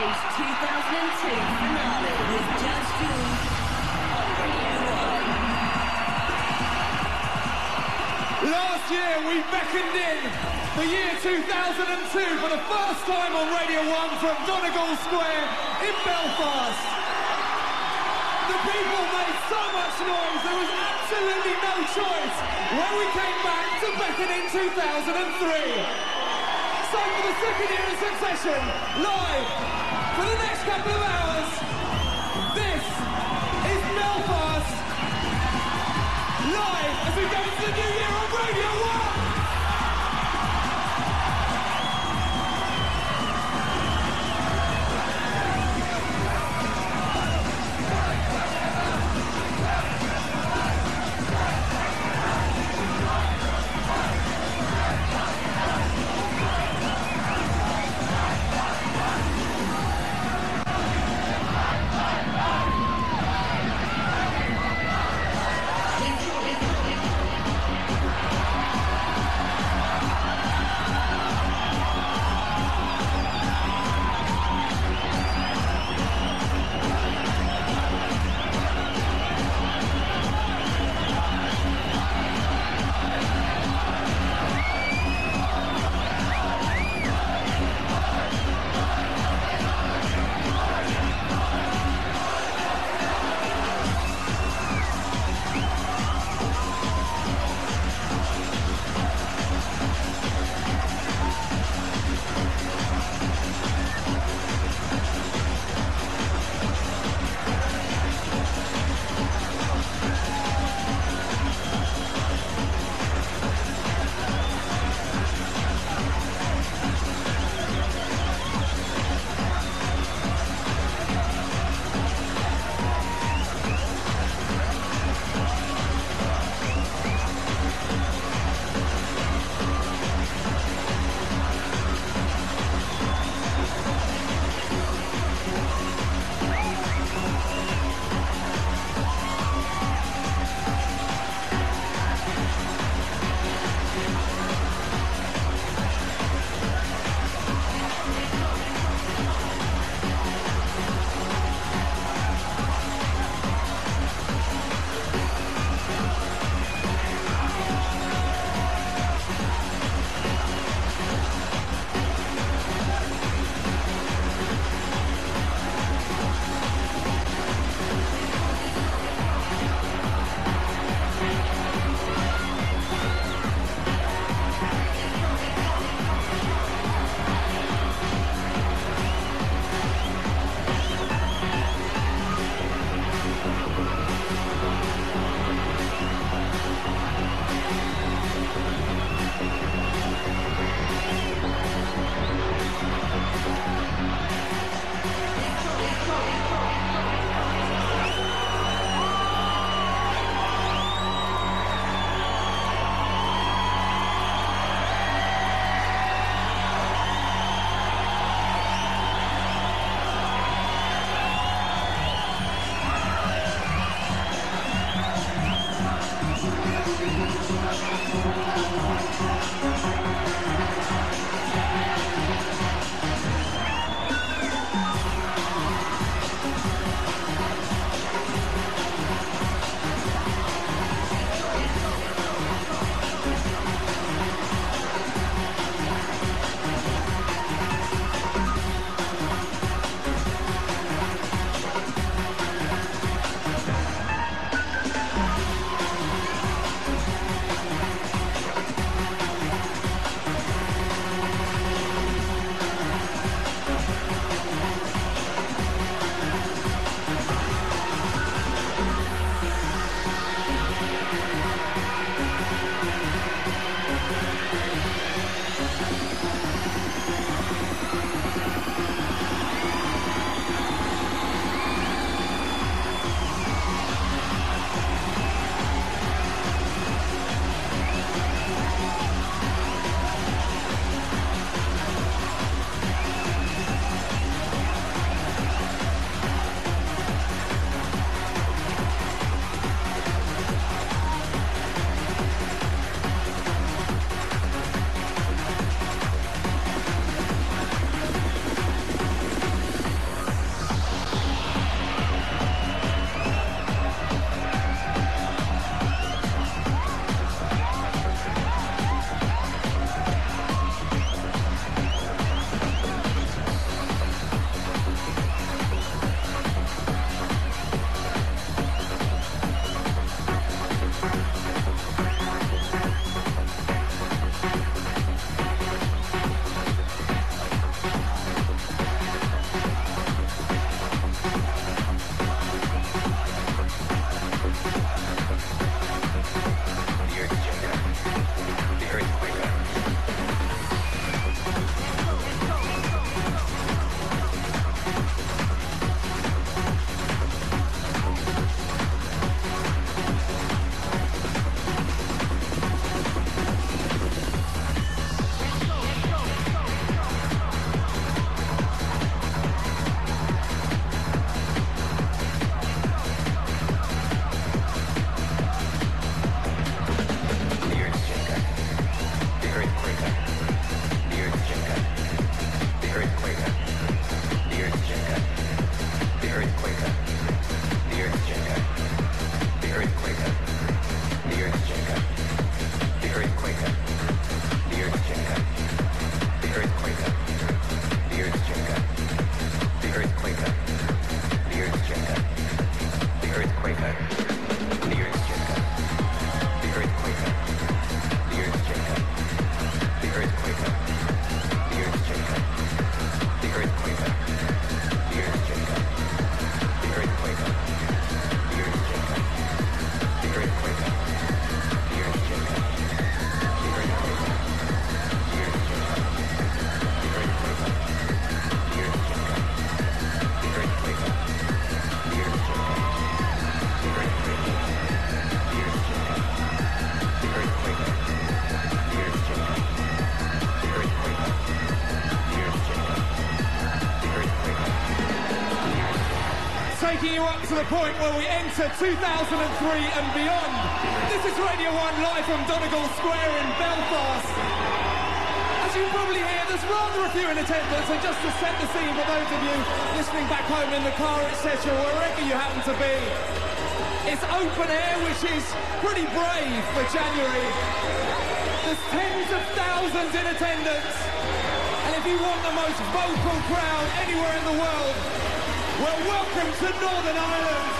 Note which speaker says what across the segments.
Speaker 1: Stage 2002 finale with Judge Jules on Radio 1.
Speaker 2: Last year we beckoned in the year 2002 for the first time on Radio 1 from Donegal Square in Belfast. The people made so much noise, there was absolutely no choice when we came back to beckon in 2003. So for the second year in succession, live for the next couple of hours, this is Belfast live as we go into the new year on Radio 1. To the point where we enter 2003 and beyond. This is Radio 1 live from Donegal Square in Belfast. As you probably hear, there's rather a few in attendance, and just to set the scene for those of you listening back home in the car, etc., wherever you happen to be, it's open air, which is pretty brave for January. There's tens of thousands in attendance. And if you want the most vocal crowd anywhere in the world, well, welcome to Northern Ireland.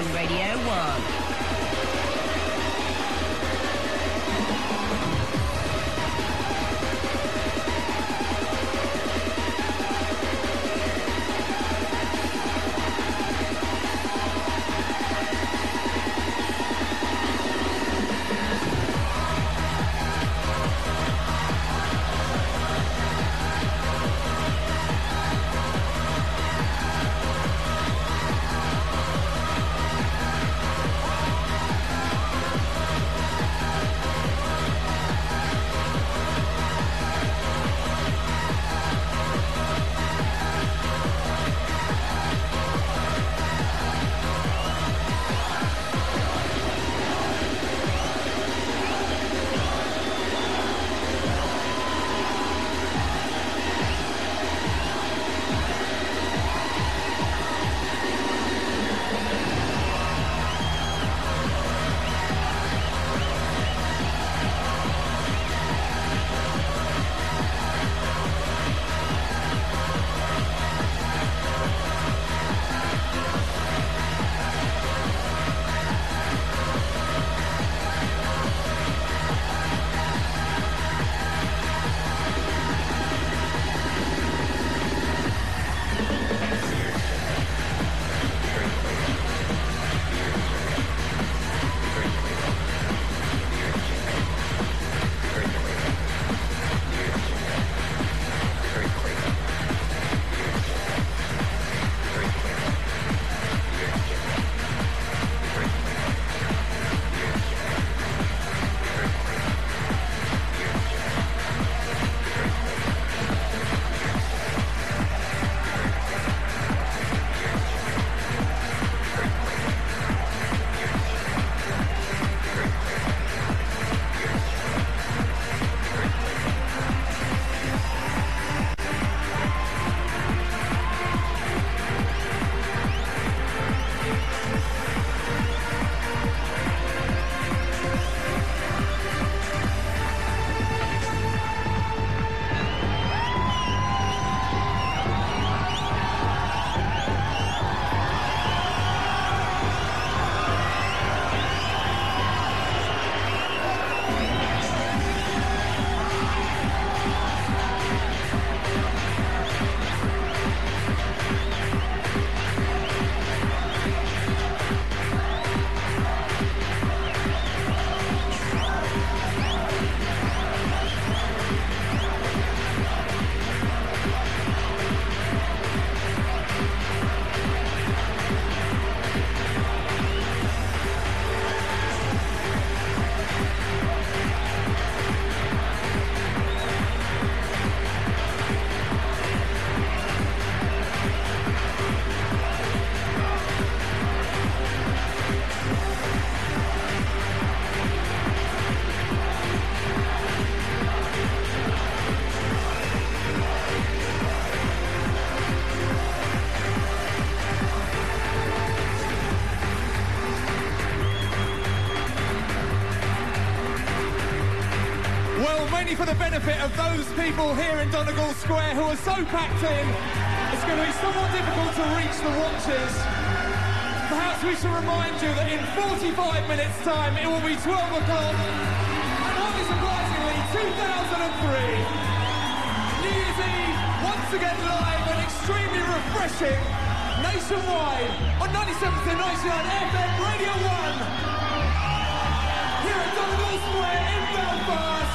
Speaker 2: on Radio 1. Those people here in Donegal Square who are so packed in, it's going to be somewhat difficult to reach the watches. Perhaps we should remind you that in 45 minutes' time it will be 12 o'clock. And wholly surprisingly, 2003. New Year's Eve, once again live and extremely refreshing. Nationwide on 97 to 99 FM Radio 1 here at Donegal Square in Belfast.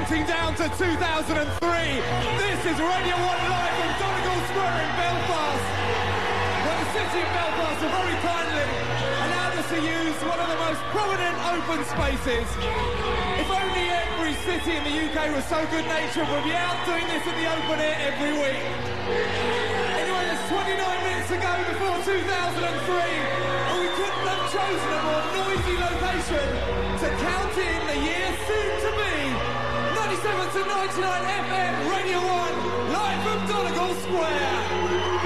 Speaker 3: counting down to 2003. This is Radio 1 Live from Donegal Square in Belfast, where the city of Belfast are very kindly allowed us to use one of the most prominent open spaces. If only every city in the UK was so good-natured, we'd be out doing this in the open air every week. Anyway, there's 29 minutes to go before 2003, and we couldn't have chosen a more noisy location to count in the year to 99 FM Radio 1, live from Donegal Square.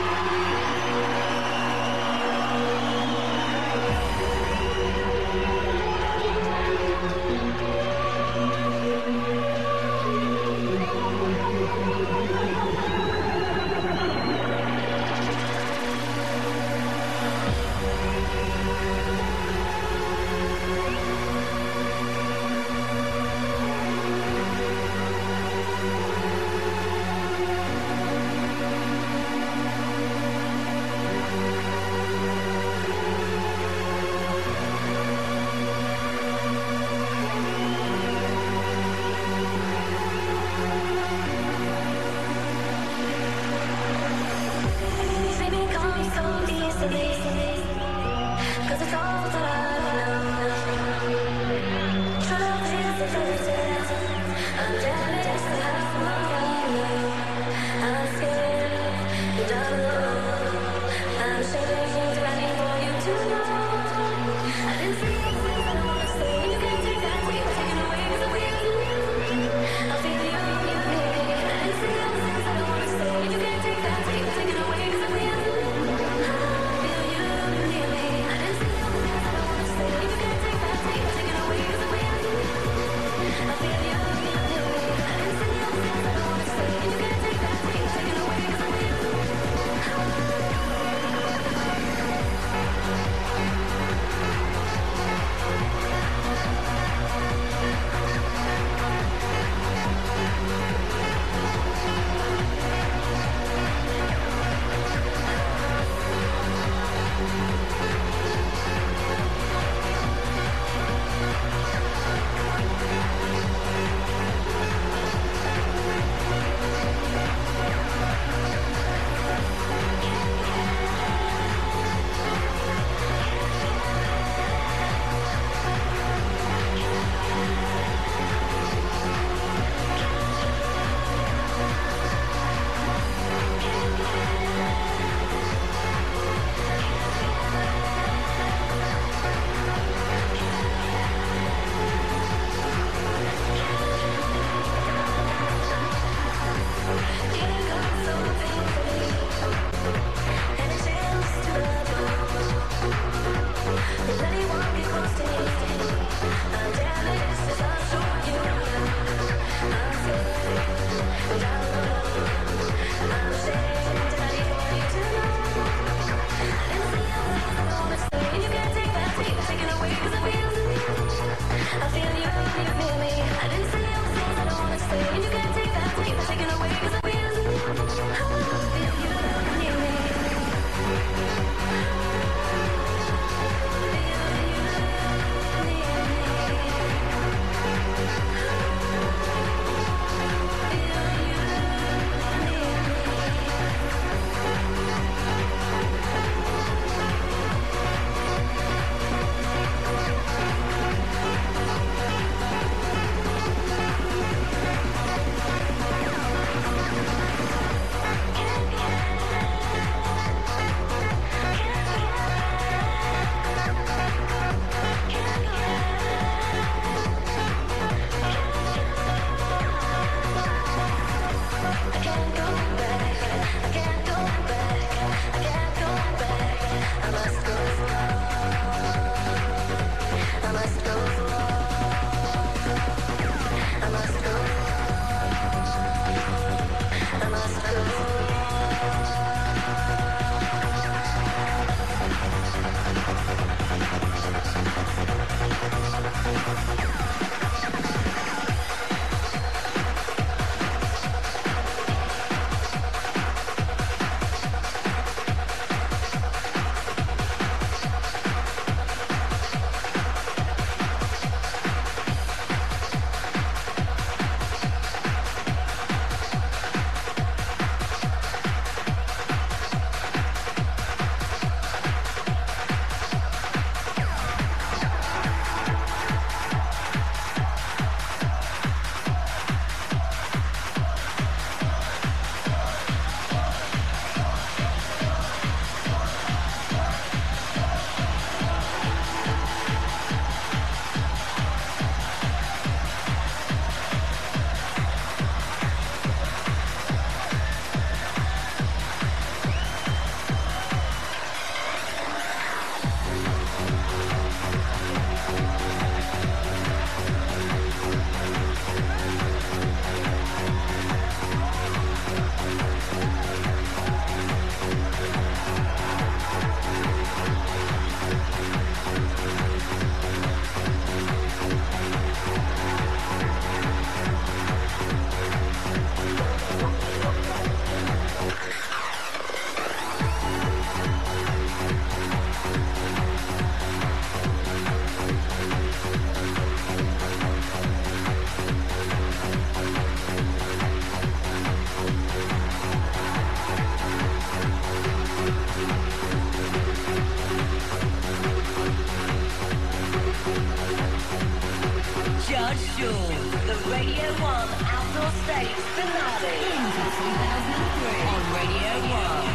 Speaker 1: Warsaw State finale into 2003 on Radio 1.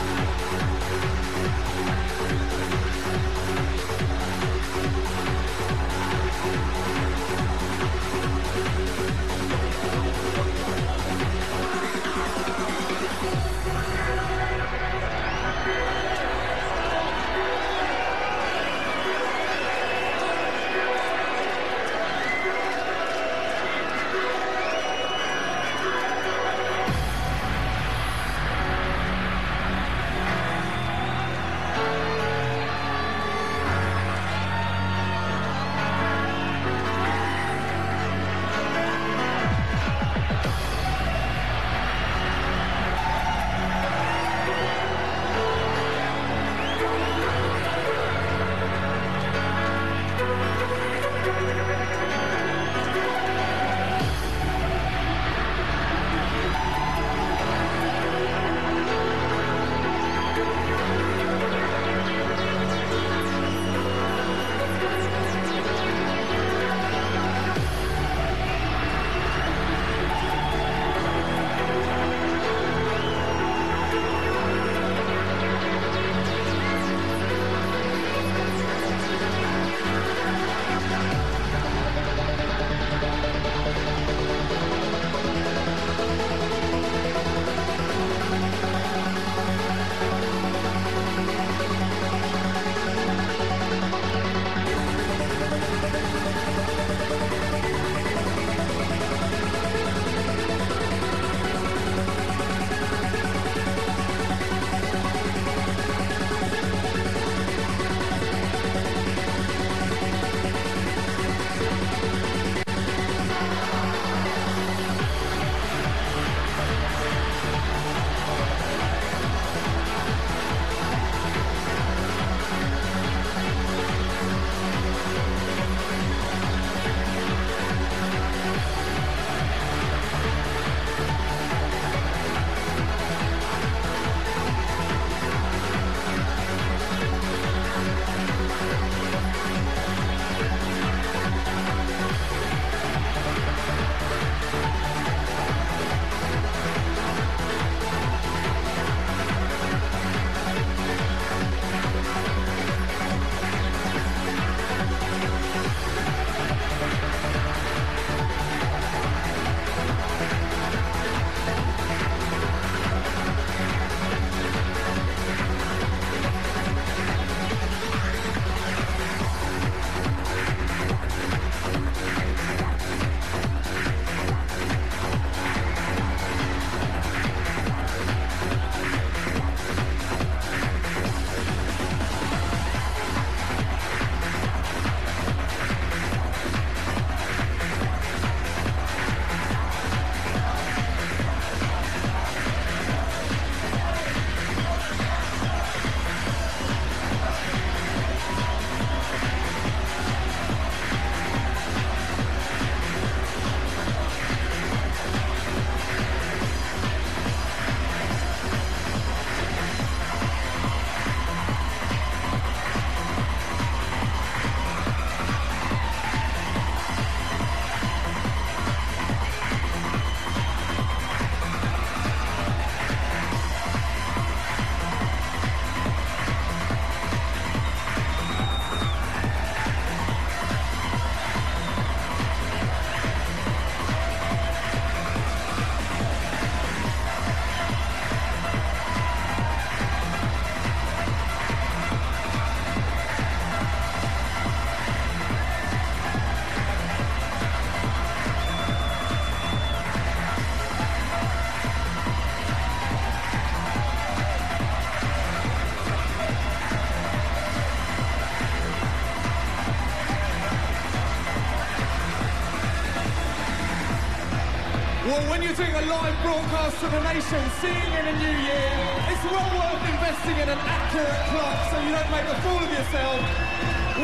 Speaker 2: when you're doing a live broadcast to the nation, singing in a new year, it's well worth investing in an accurate clock so you don't make a fool of yourself.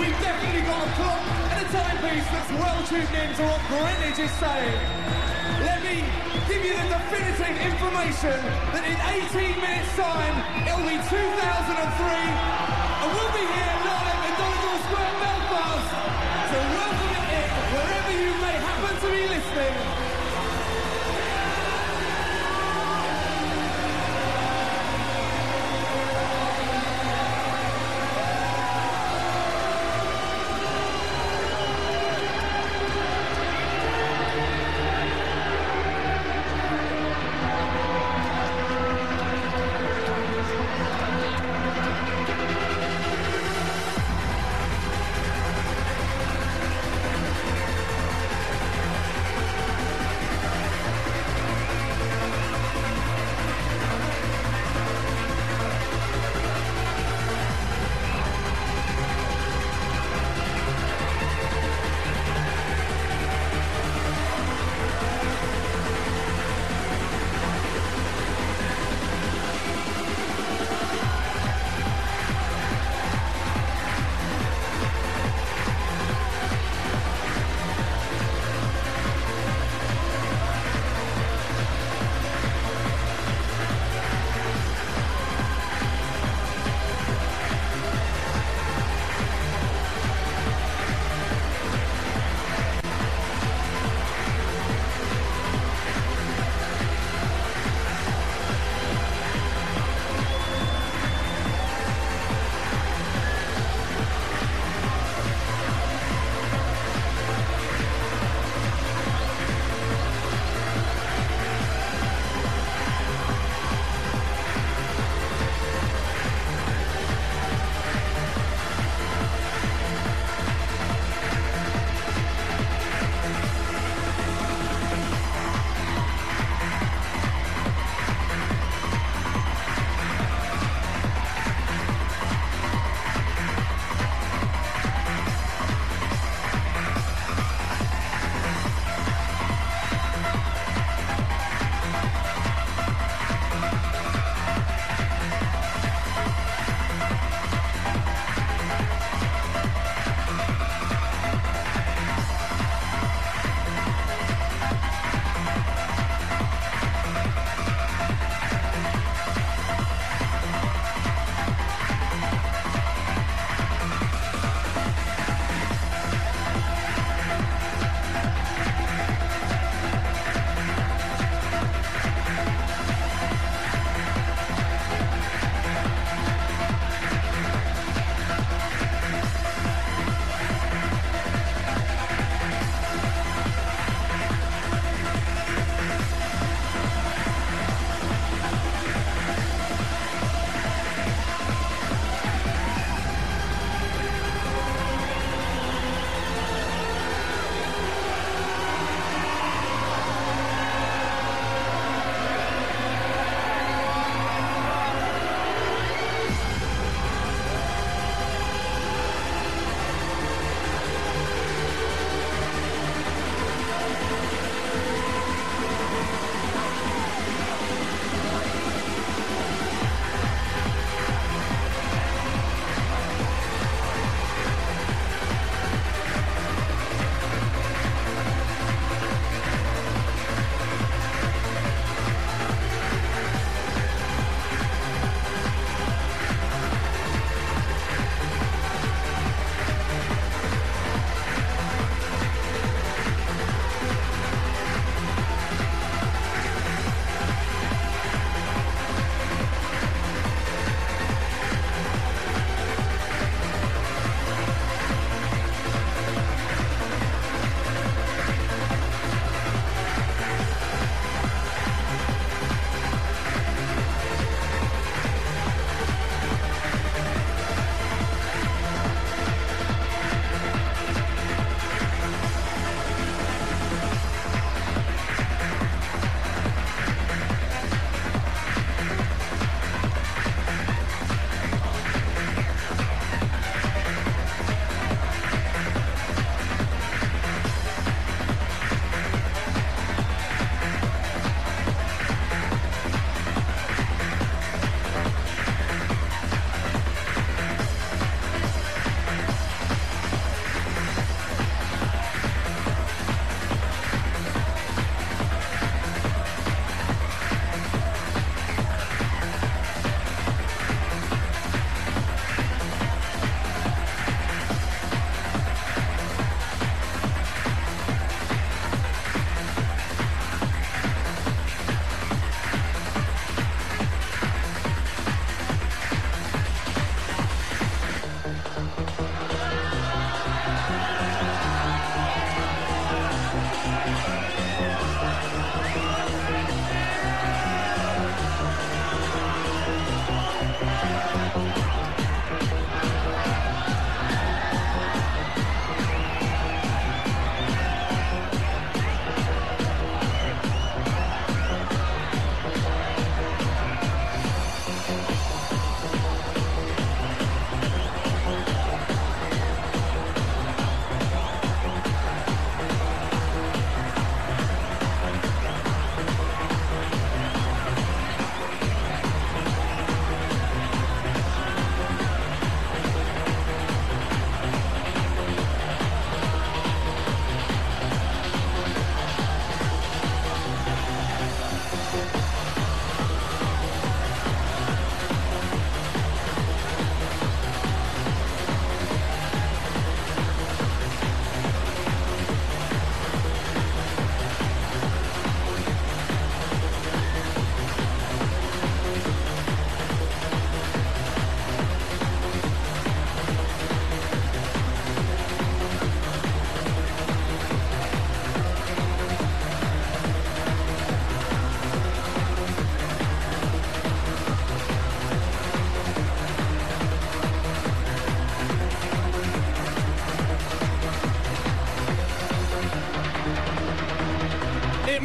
Speaker 2: We've definitely got a clock and a timepiece that's well tuned in to what Greenwich is saying. Let me give you the definitive information that in 18 minutes time it'll be 2003 and we'll be here live in Donegal Square, Belfast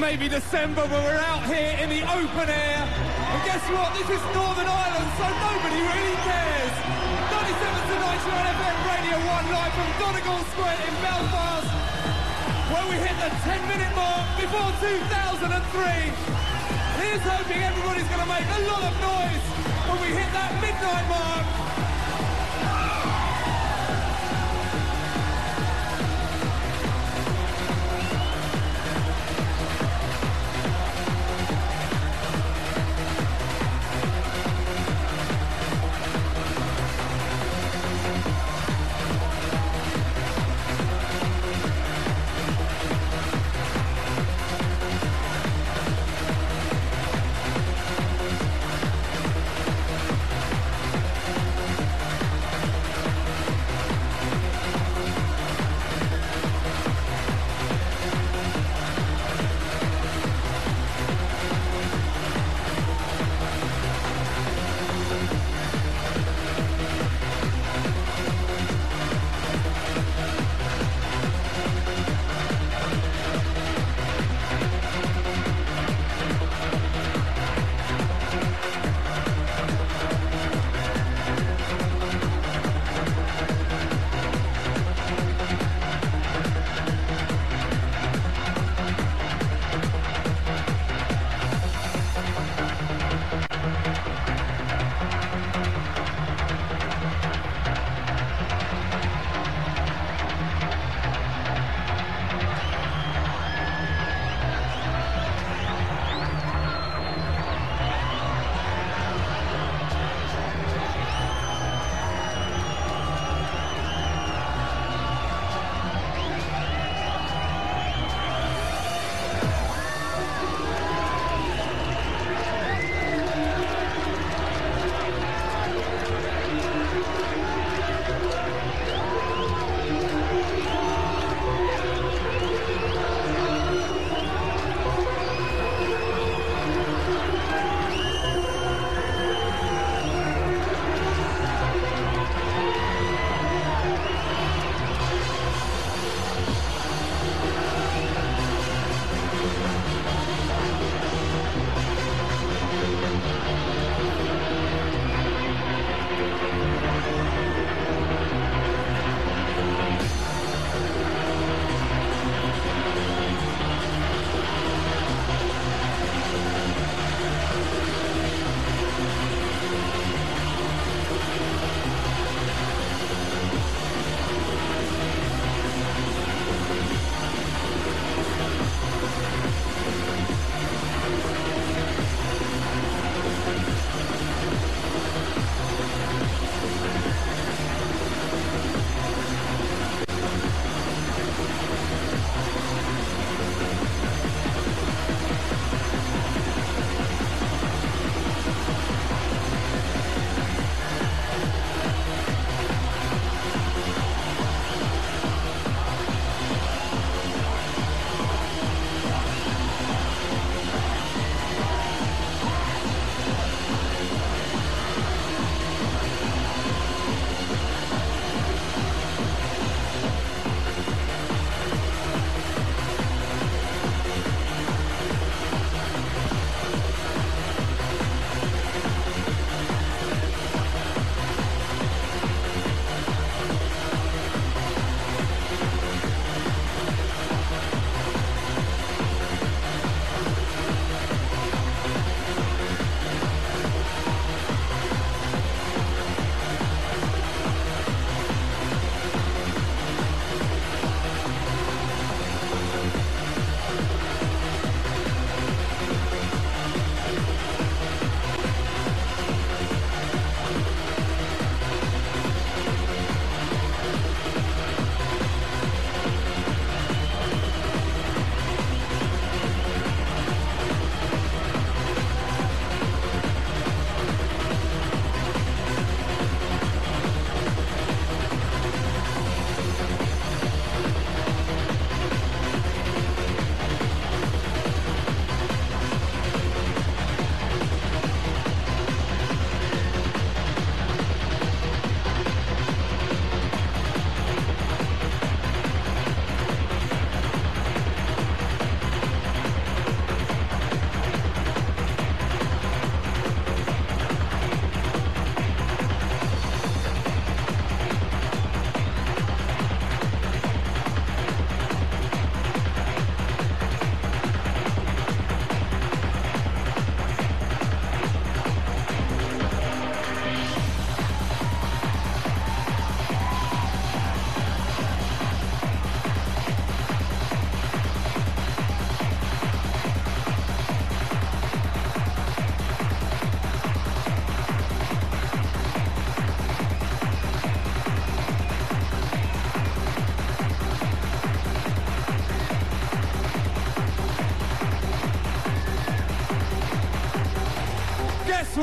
Speaker 2: maybe December, but we're out here in the open air. And guess what? This is Northern Ireland, so nobody really cares. 97 to 99 FM Radio 1 live from Donegal Square in Belfast, where we hit the 10 minute mark before 2003. Here's hoping everybody's going to make a lot of noise when we hit that midnight mark.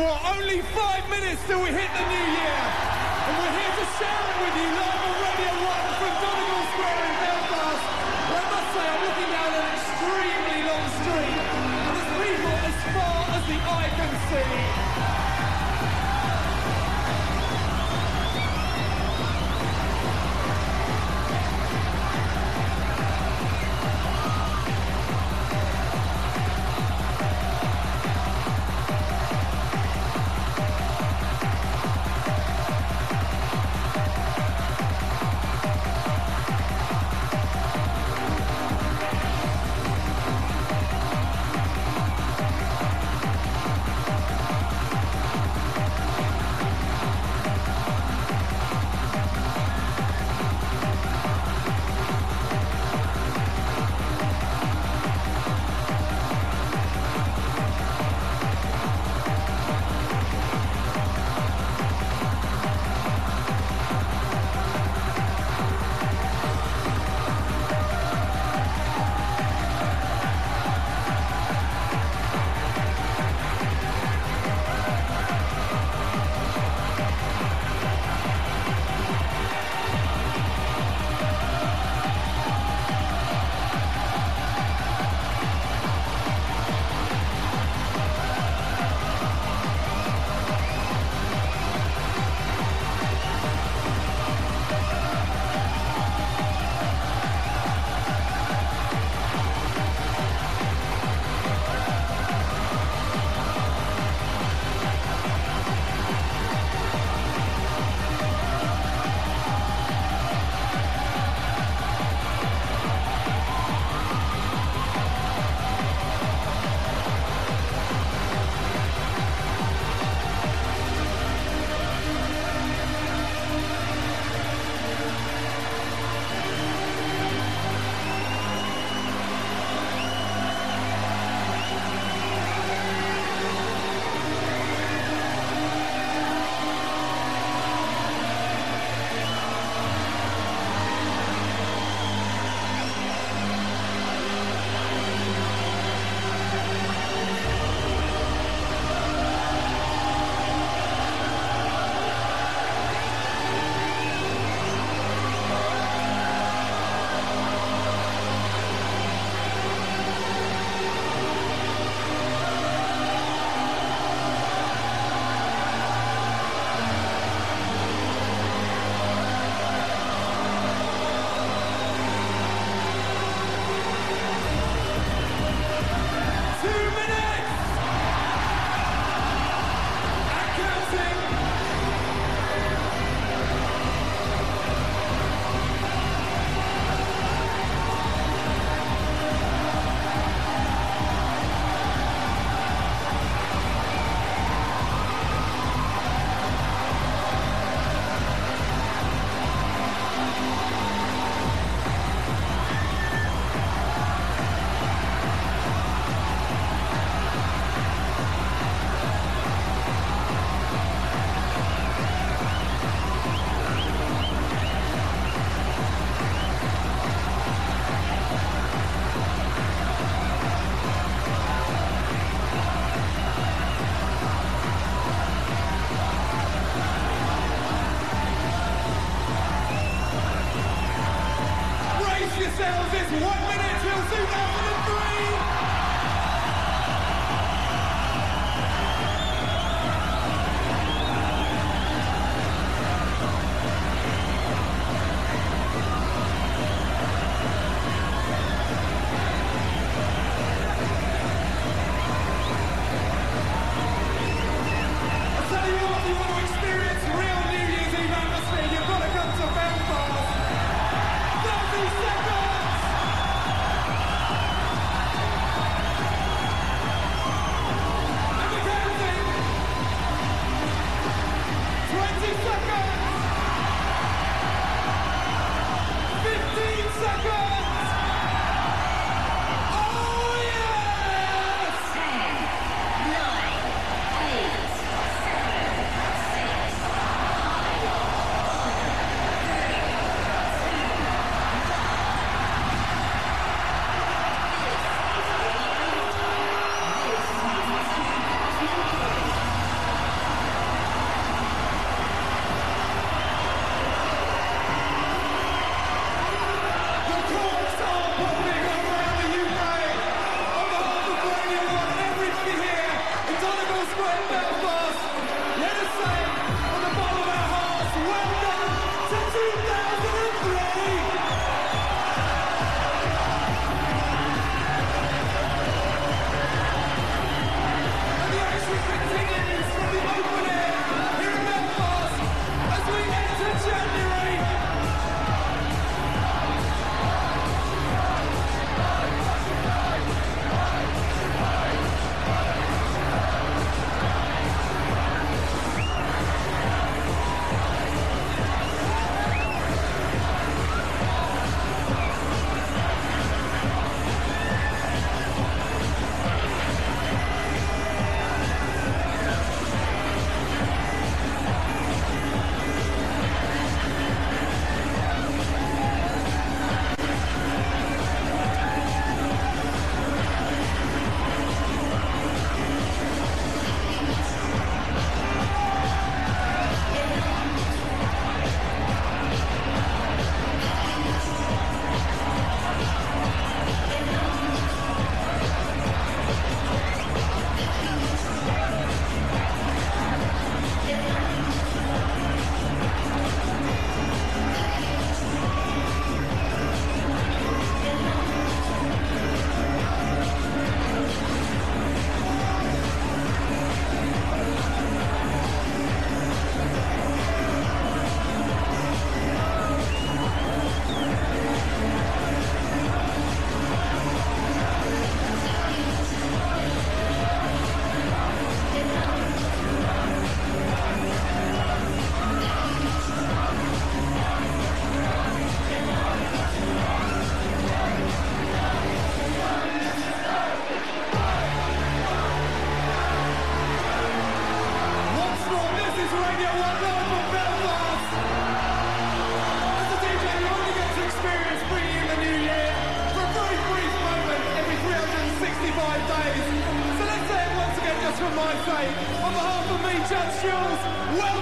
Speaker 2: Only five minutes till we hit the new year. And we're here to share it with you.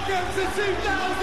Speaker 2: Welcome to 2003!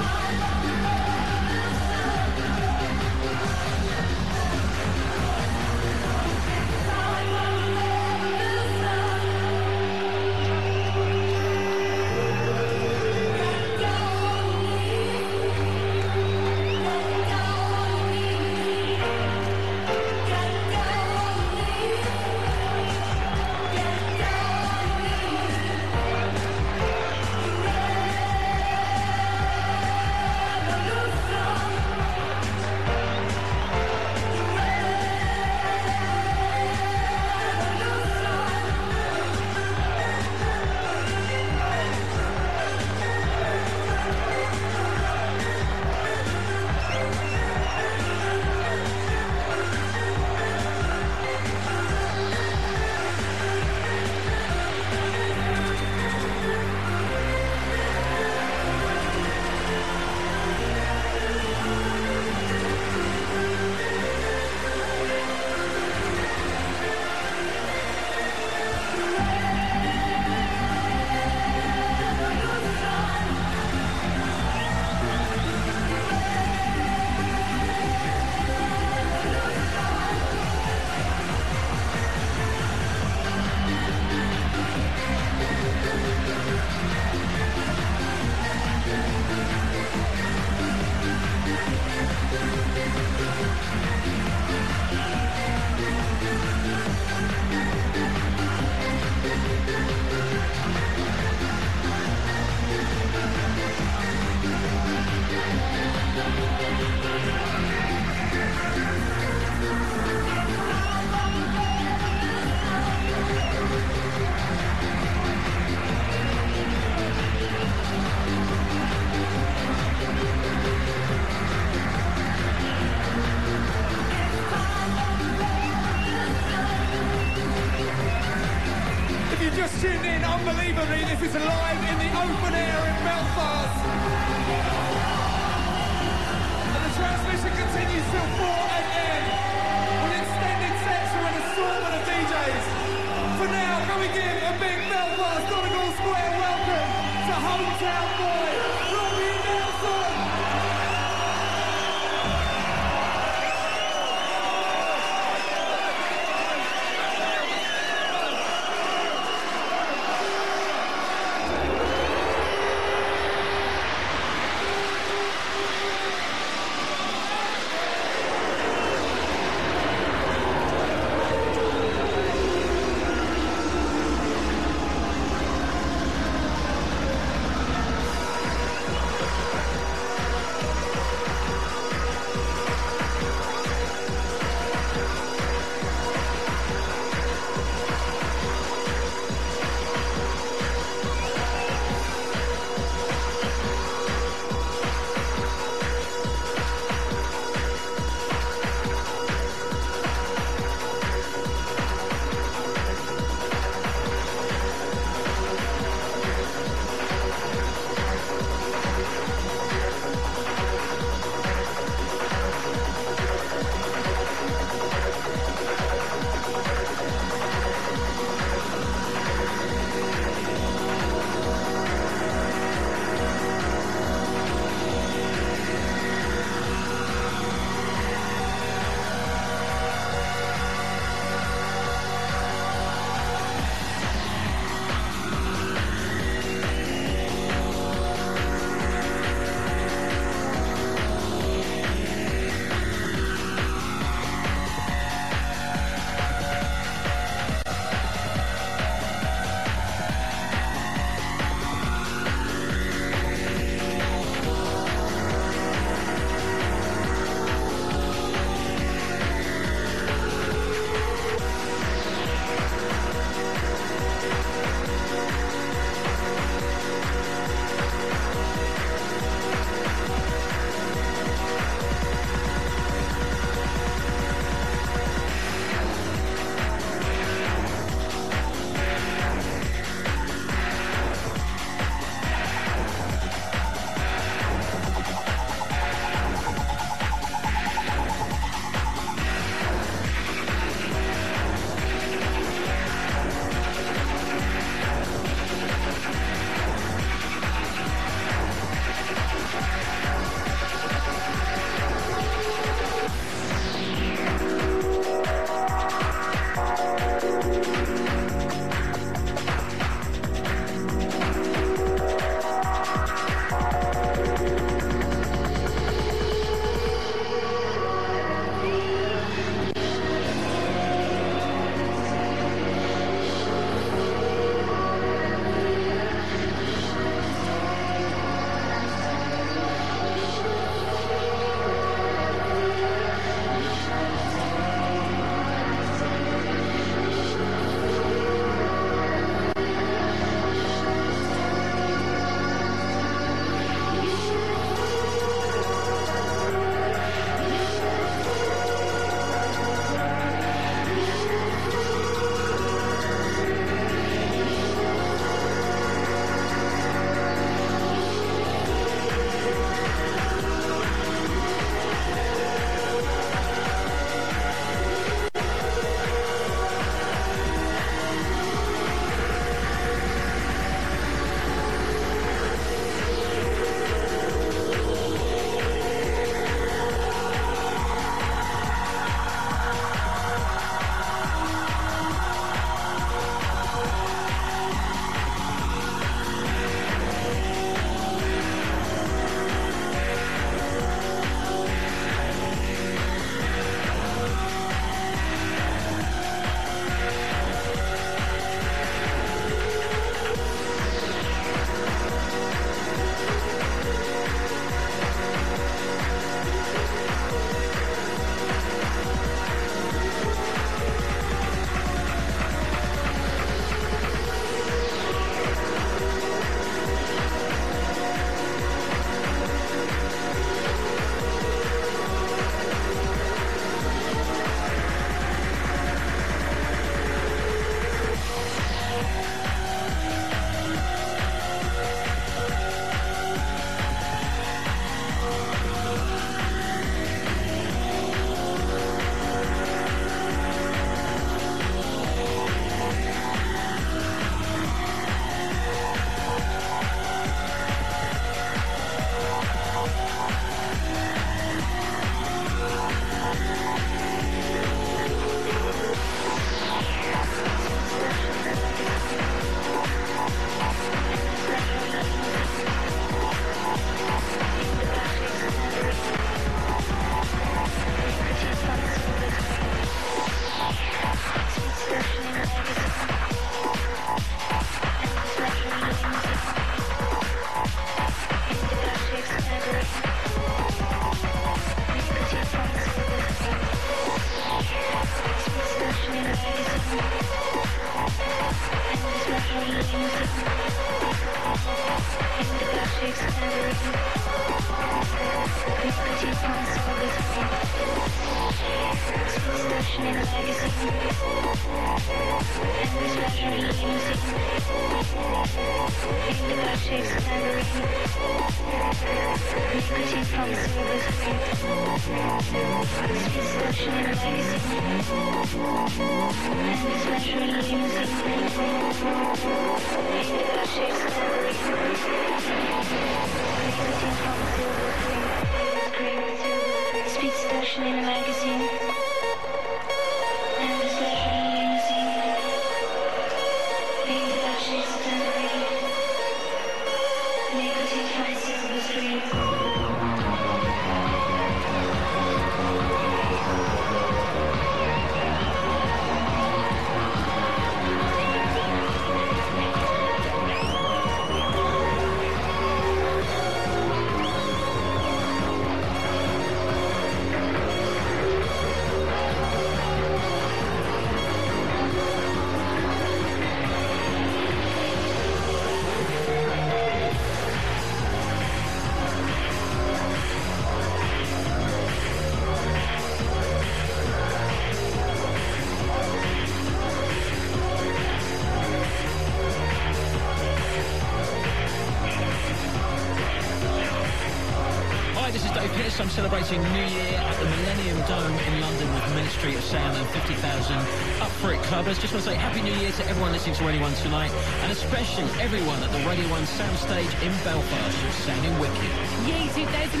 Speaker 2: Just
Speaker 4: want to say Happy New Year to everyone listening to Radio 1 tonight and especially everyone at the Radio 1 Soundstage in Belfast. You're sounding wicked.
Speaker 5: Yeah, 2003,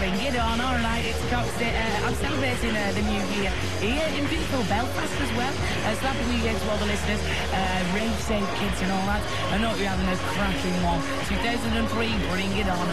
Speaker 5: bring it on. All right, it's Cox. Uh, I'm celebrating uh, the New Year here in beautiful Belfast as well. Uh, so happy New Year to all the listeners. Uh, rave safe kids and all that. I know you're having a cracking one. 2003, bring it on.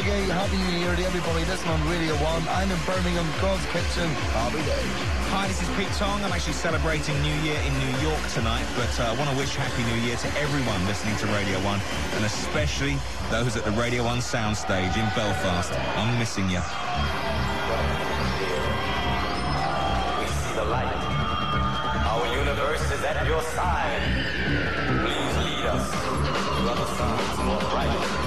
Speaker 6: Fergie. Happy New Year to everybody listening on Radio 1. I'm in Birmingham, Godskitchen. I'll be there.
Speaker 7: Hi, this is Pete Tong. I'm actually celebrating New Year in New York tonight, but uh, I want to wish Happy New Year to everyone listening to Radio 1, and especially those at the Radio 1 soundstage in Belfast. I'm missing you.
Speaker 8: We see the light. Our universe is at your side. Please lead us to other suns more bright.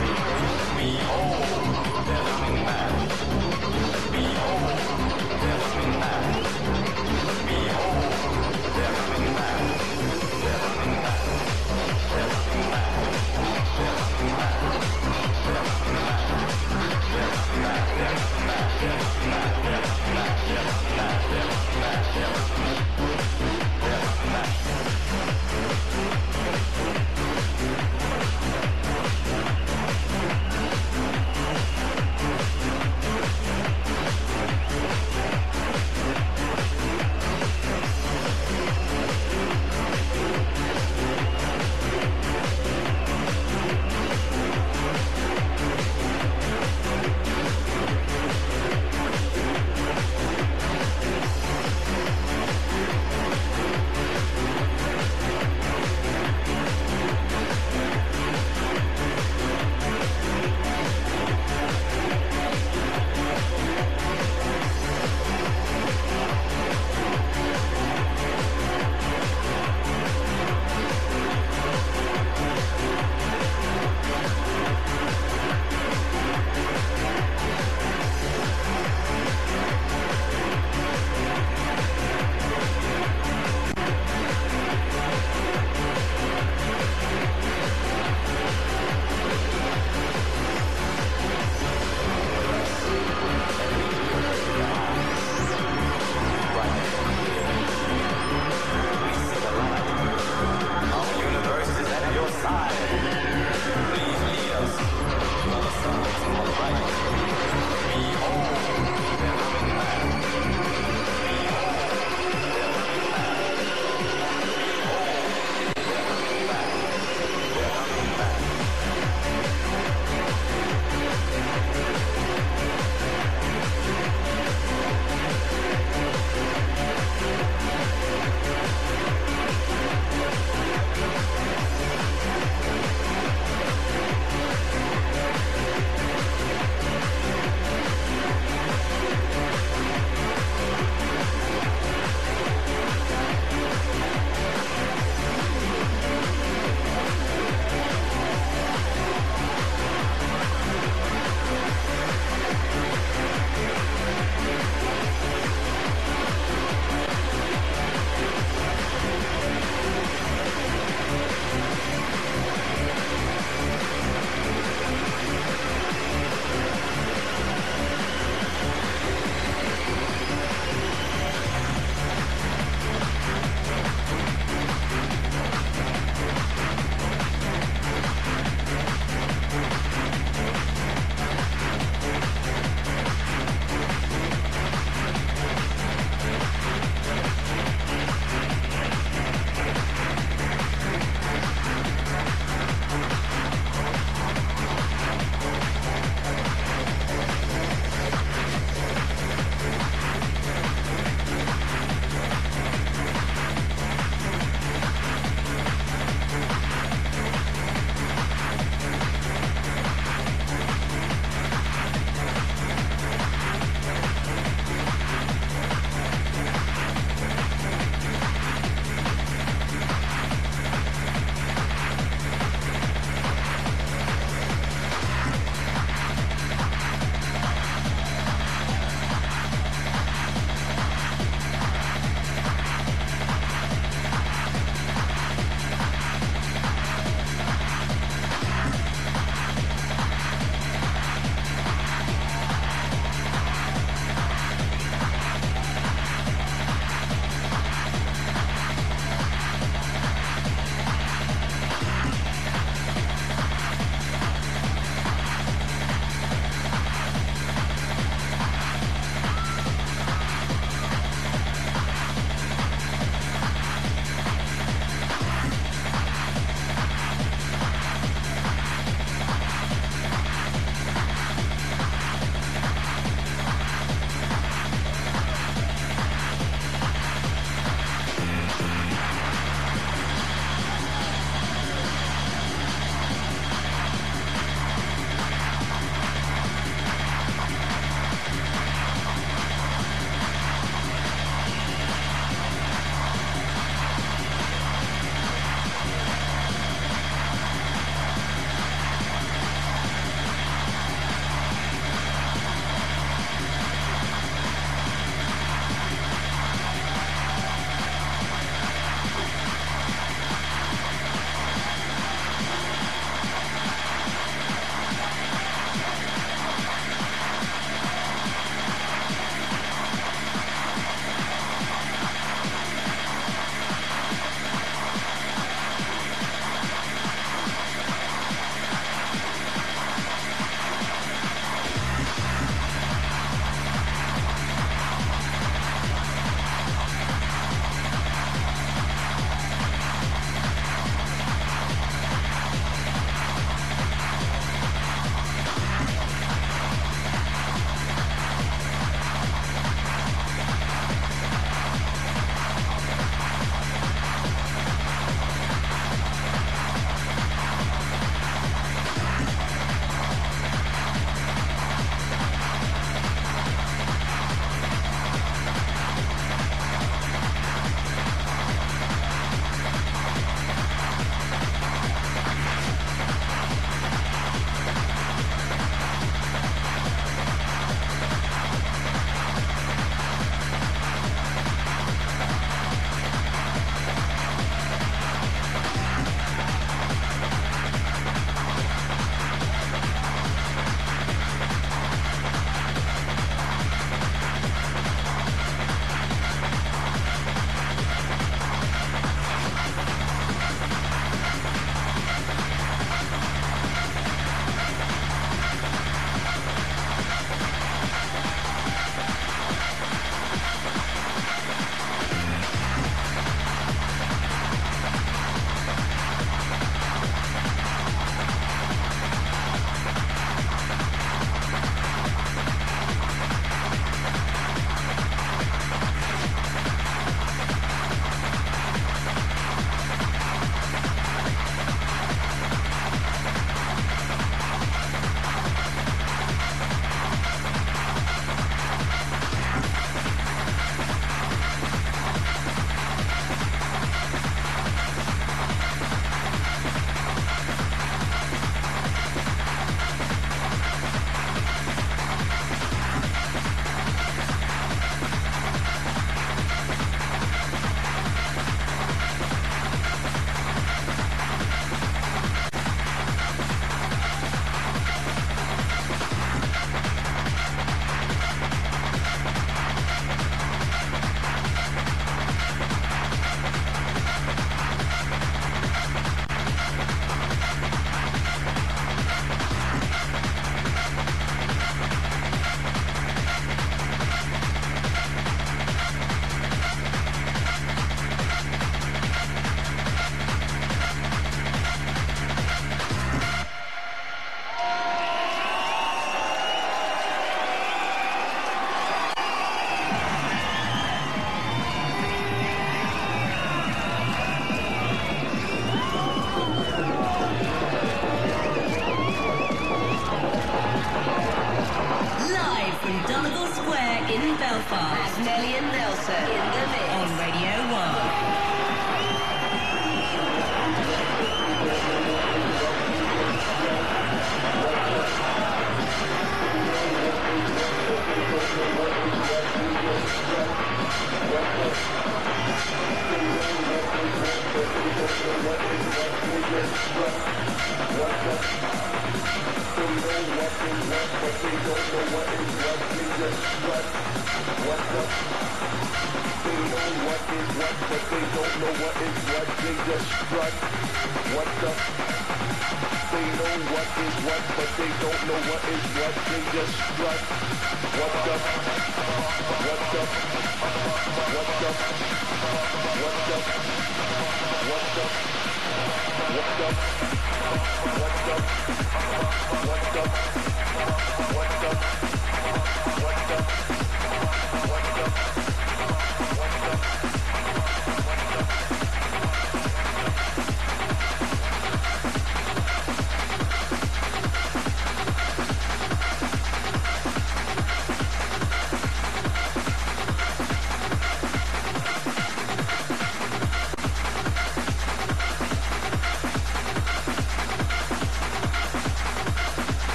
Speaker 9: just what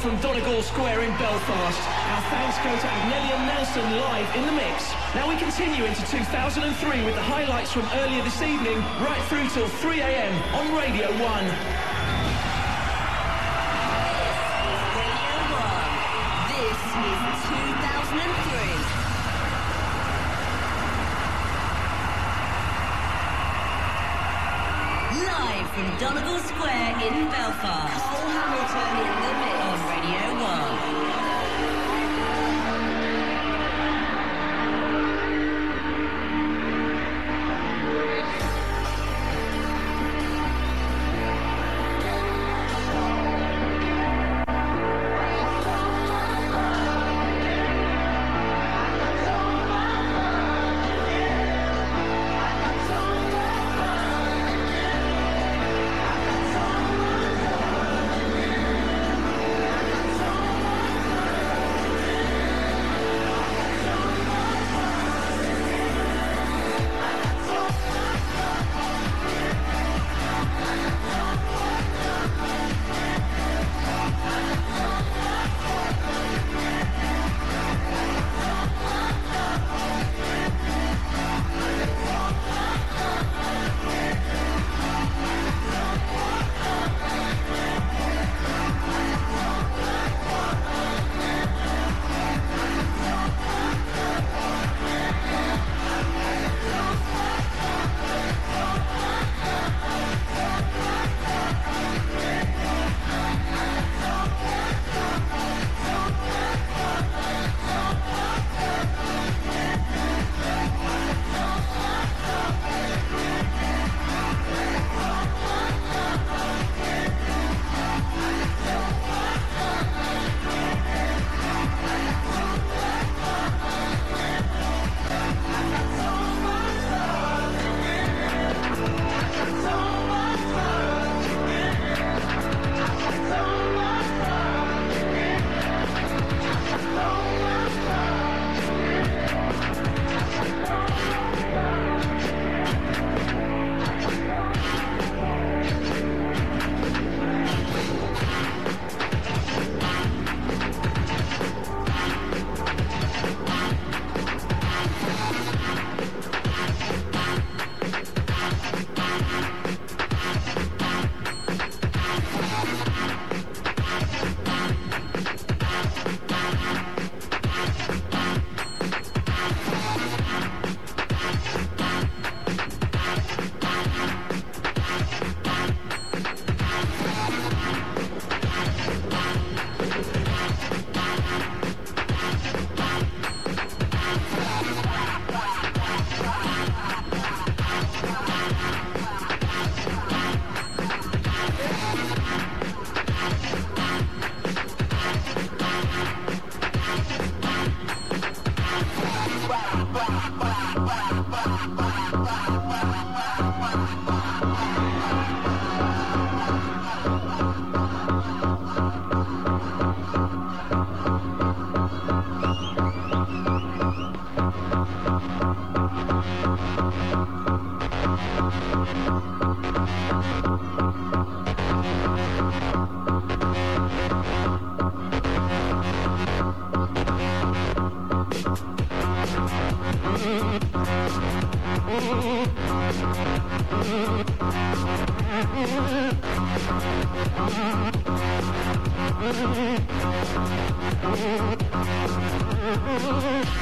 Speaker 9: from Donegall Square in Belfast. Our thanks go to Agnelli and Nelson live in the mix. Now we continue into 2003 with the highlights from earlier this evening, right through till 3 a.m. on Radio 1.
Speaker 10: Thank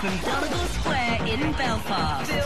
Speaker 1: from Donegall Square in Belfast.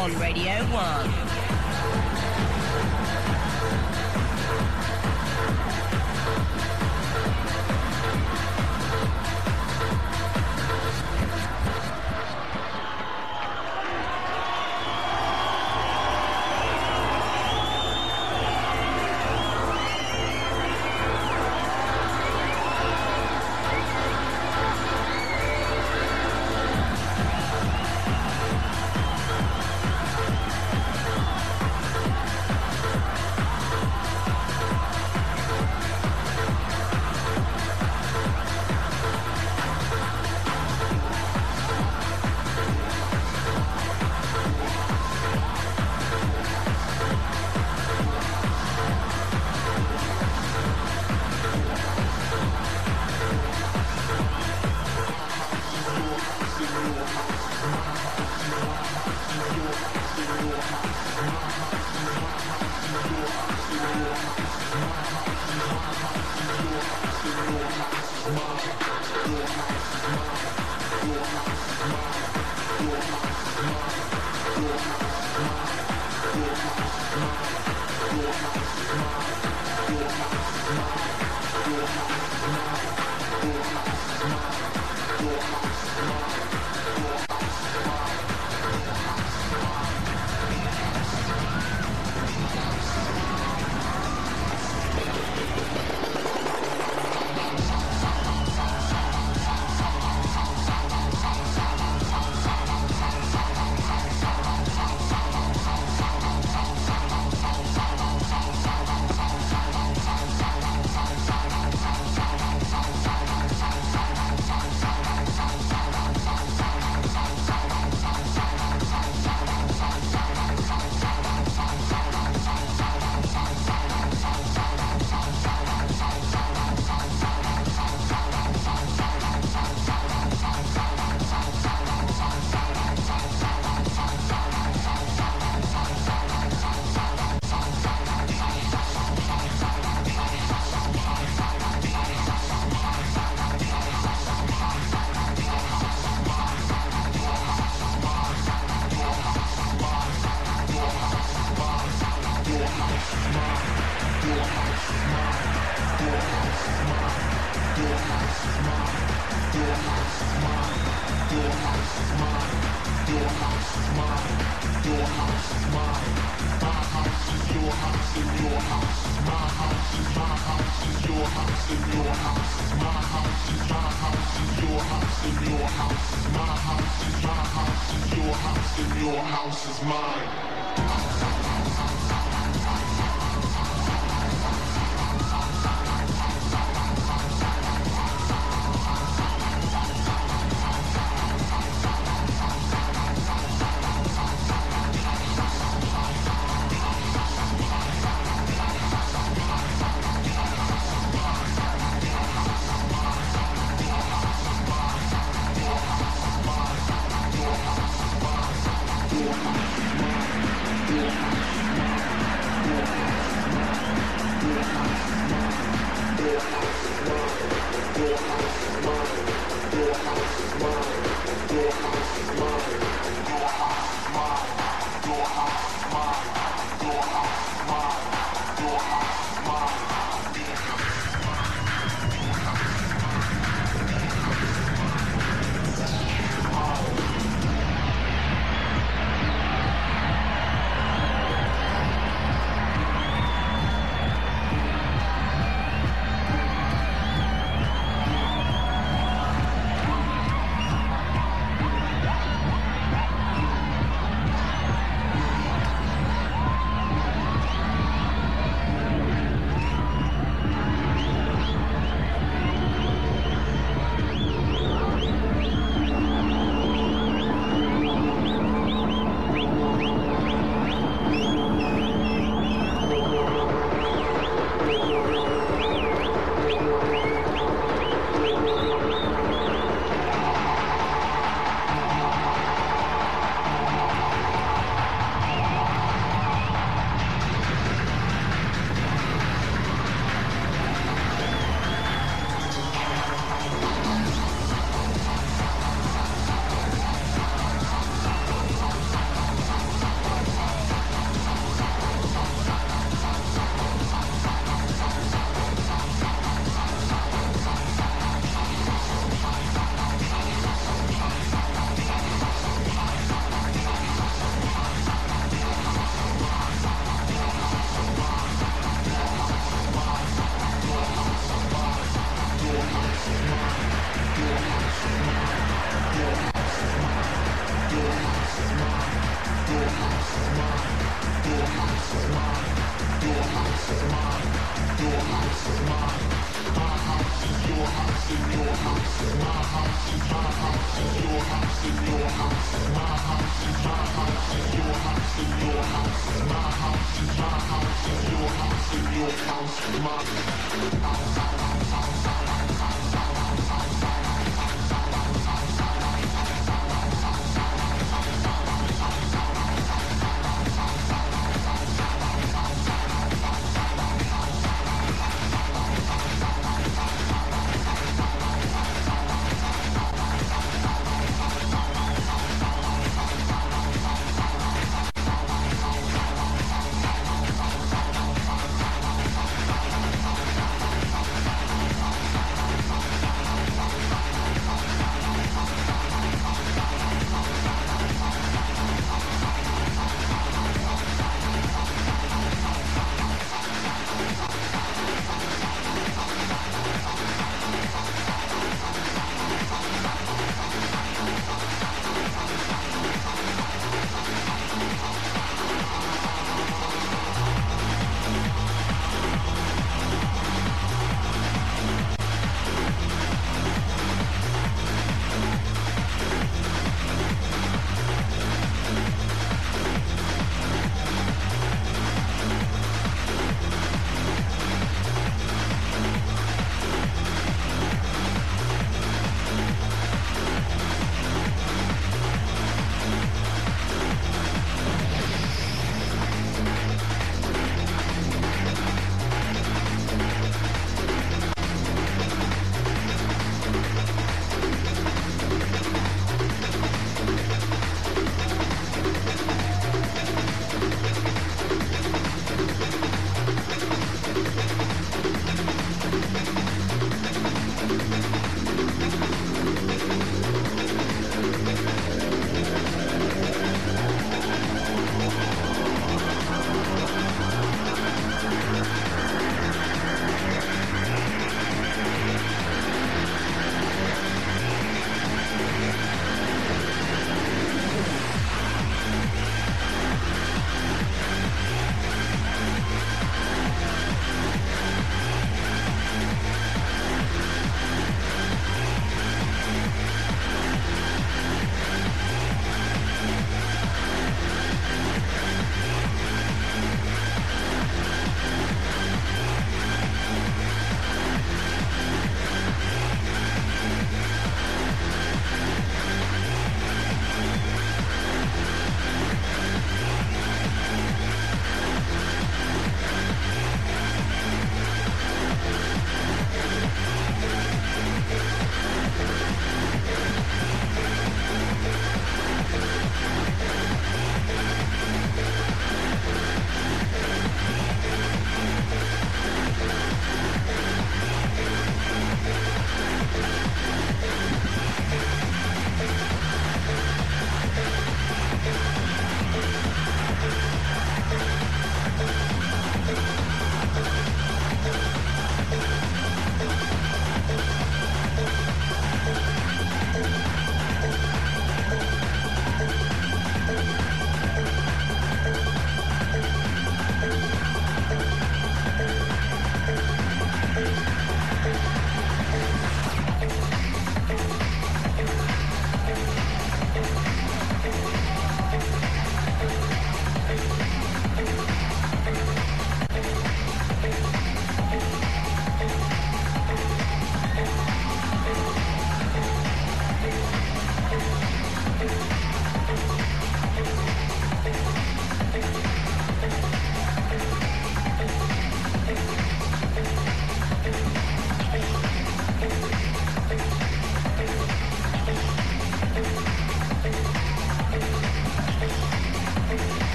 Speaker 1: On Radio 1.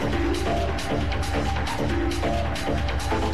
Speaker 10: Thank
Speaker 11: you.